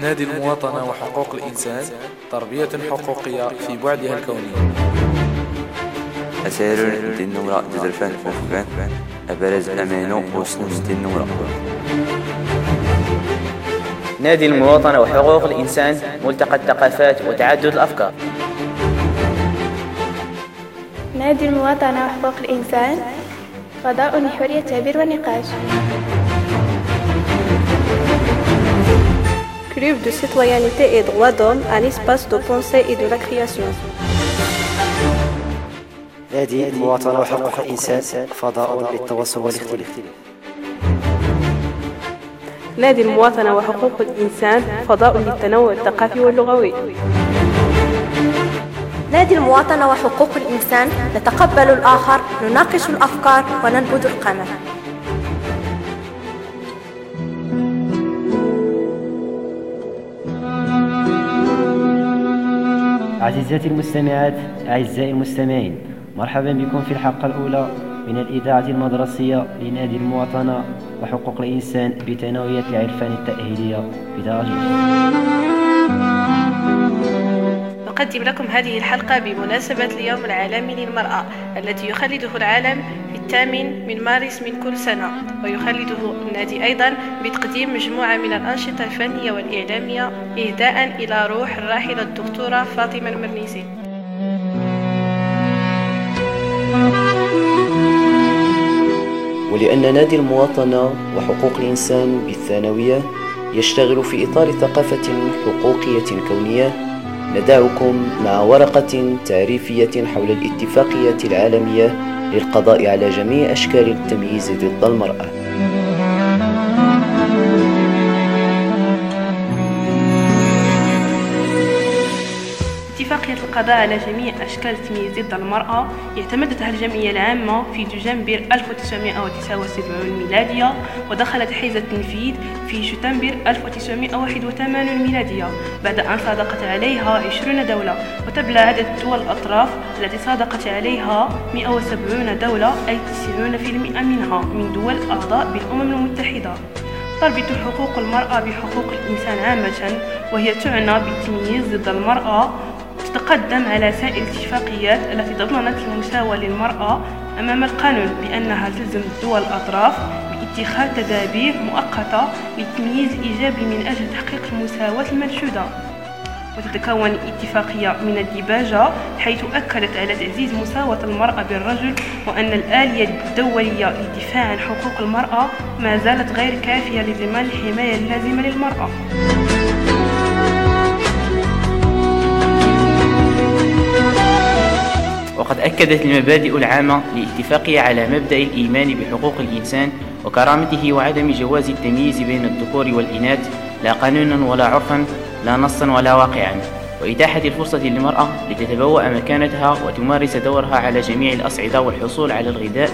نادي المواطنة وحقوق الإنسان تربية حقوقية في بعدها الكوني أسير دين نورا دزرفان وفقان أبرز أمانو وسلم دين نورا. نادي المواطنة وحقوق الإنسان ملتقى الثقافات وتعدد الأفكار. نادي المواطنة وحقوق الإنسان فضاء لحرية التعبير والنقاش. Club de citoyenneté et droits d'homme, un espace de pensée et de la création. نادي المواطنة وحقوق الإنسان فضاء للتواصل والاختلاف. نادي المواطنة وحقوق الإنسان فضاء للتنوع الثقافي واللغوي. نادي المواطنة وحقوق الإنسان نتقبل الآخر نناقش الأفكار وننبذ القمم. عزيزاتي المستمعات أعزائي المستمعين مرحبا بكم في الحلقة الأولى من الإذاعة المدرسية لنادي المواطنة وحقوق الإنسان بثانوية العرفان التأهيلية بدرجة. نقدم لكم هذه الحلقة بمناسبة اليوم العالمي للمرأة التي يخلده العالم في الثامن من مارس من كل سنة ويخلده النادي أيضا بتقديم مجموعة من الأنشطة الفنية والإعلامية إهداء إلى روح الراحلة الدكتورة فاطمة المرنيسي. ولأن نادي المواطنة وحقوق الإنسان بالثانوية يشتغل في إطار ثقافة حقوقية كونية ندعكم مع ورقة تعريفية حول الاتفاقية العالمية للقضاء على جميع أشكال التمييز ضد المرأة. اتفاقية القضاء على جميع أشكال التمييز ضد المرأة اعتمدتها الجمعية العامة في دجنبر 1979 ميلادية ودخلت حيز التنفيذ في شتنبر 1981 ميلادية بعد أن صادقت عليها 20 دولة وتبلغ عدد دول الأطراف التي صادقت عليها 170 دولة أي 90% منها من دول أعضاء بالأمم المتحدة. تربط حقوق المرأة بحقوق الإنسان عامة وهي تعنى بالتمييز ضد المرأة تتقدم على سائر الاتفاقيات التي ضمنت المساواة للمرأة أمام القانون بأنها تلزم الدول الأطراف باتخاذ تدابير مؤقتة للتمييز الإيجابي من أجل تحقيق المساواة المنشودة وتتكون الاتفاقية من الديباجة حيث أكدت على تعزيز مساواة المرأة بالرجل وأن الآلية الدولية للدفاع عن حقوق المرأة ما زالت غير كافية لضمان الحماية اللازمة للمرأة. وقد أكدت المبادئ العامة للاتفاقية على مبدأ الإيمان بحقوق الإنسان وكرامته وعدم جواز التمييز بين الذكور والإناث لا قانونا ولا عرفا لا نصا ولا واقعا. وإتاحة الفرصة للمرأة لتتبوأ مكانتها وتمارس دورها على جميع الأصعدة والحصول على الغذاء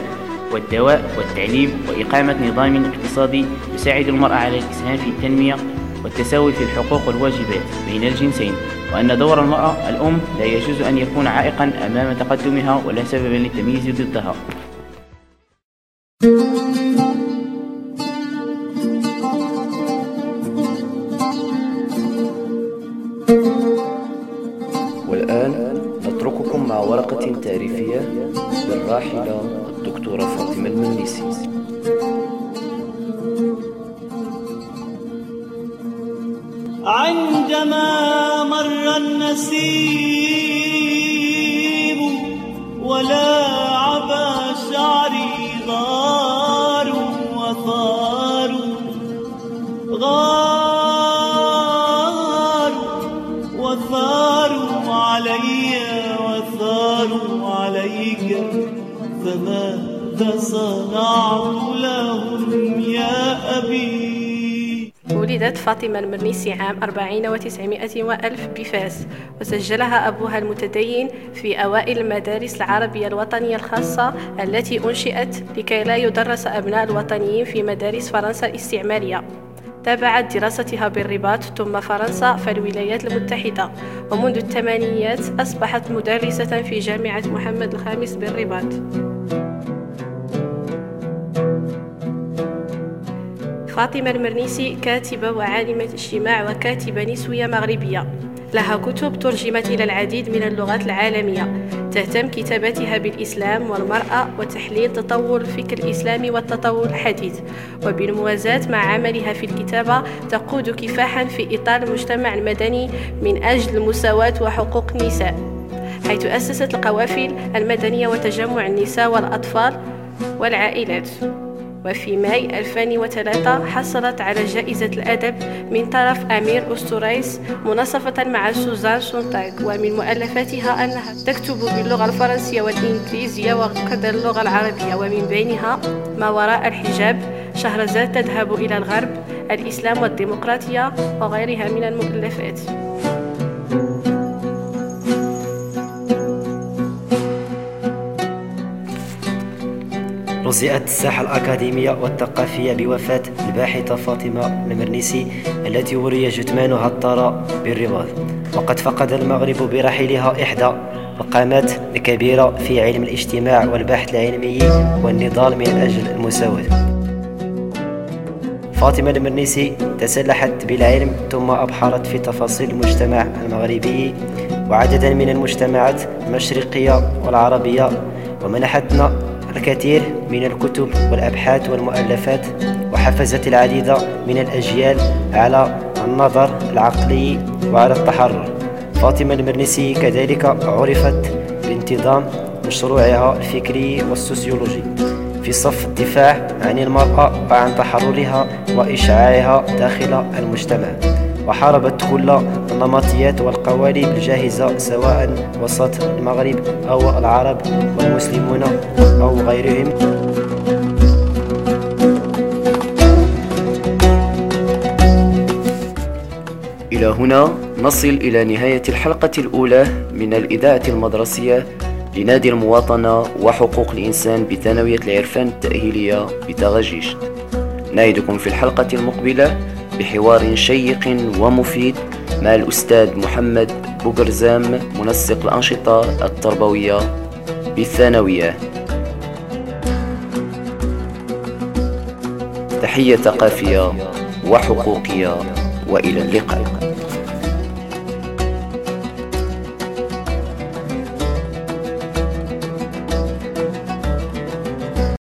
والدواء والتعليم وإقامة نظام اقتصادي يساعد المرأة على الإسهام في التنمية والتساوي في الحقوق والواجبات بين الجنسين وأن دور المرأة الأم لا يجوز أن يكون عائقا أمام تقدمها ولا سببا للتمييز ضدها. والآن نترككم مع ورقة تعريفية بالراحلة الدكتورة فاطمة المنيسي عندما مر النسيم ولعب شعري غار وثار. غار وثار علي وثار عليك فماذا صنعت لهم يا أبي؟ ولدت فاطمة المرنيسي عام 40 و900 وألف بفاس وسجلها أبوها المتدين في أوائل المدارس العربية الوطنية الخاصة التي أنشئت لكي لا يدرس أبناء الوطنيين في مدارس فرنسا الاستعمارية. تابعت دراستها بالرباط ثم فرنسا فالولايات المتحدة ومنذ الثمانينيات أصبحت مدرسة في جامعة محمد الخامس بالرباط. فاطمة المرنيسي كاتبة وعالمة اجتماع وكاتبة نسوية مغربية. لها كتب ترجمت إلى العديد من اللغات العالمية. تهتم كتاباتها بالإسلام والمرأة وتحليل تطور الفكر الإسلامي والتطور الحديث. وبالموازاة مع عملها في الكتابة تقود كفاحا في إطار المجتمع المدني من أجل المساواة وحقوق النساء. حيث أسست القوافل المدنية وتجمع النساء والأطفال والعائلات. وفي ماي 2003 حصلت على جائزة الأدب من طرف أمير أستوريس مناصفة مع سوزان سونتاغ ومن مؤلفاتها أنها تكتب باللغة الفرنسية والإنجليزية وكذا اللغة العربية ومن بينها ما وراء الحجاب شهرزاد تذهب إلى الغرب الإسلام والديمقراطية وغيرها من المؤلفات. رزئت الساحة الأكاديمية والثقافية بوفاة الباحثة فاطمة المرنيسي التي وري جثمانها الطرى بالرباط وقد فقد المغرب برحيلها إحدى مقامات الكبيرة في علم الاجتماع والبحث العلمي والنضال من أجل المساواة. فاطمة المرنيسي تسلحت بالعلم ثم أبحرت في تفاصيل المجتمع المغربي وعددا من المجتمعات المشرقية والعربية ومنحتنا الكثير من الكتب والأبحاث والمؤلفات وحفزت العديد من الأجيال على النظر العقلي وعلى التحرر. فاطمة المرنسي كذلك عرفت بانتظام مشروعها الفكري والسوسيولوجي في صف الدفاع عن المرأة وعن تحررها وإشعاعها داخل المجتمع. وحاربت كل النمطيات والقوالب الجاهزة سواء وسط المغرب أو العرب والمسلمون أو غيرهم. إلى هنا نصل إلى نهاية الحلقة الأولى من الإذاعة المدرسية لنادي المواطنة وحقوق الإنسان بثانوية العرفان التأهيلية بتغجيش. نعدكم في الحلقة المقبلة. بحوار شيق ومفيد مع الأستاذ محمد بوغرزام منسق الأنشطة التربوية بالثانوية. تحية ثقافية وحقوقية وإلى اللقاء.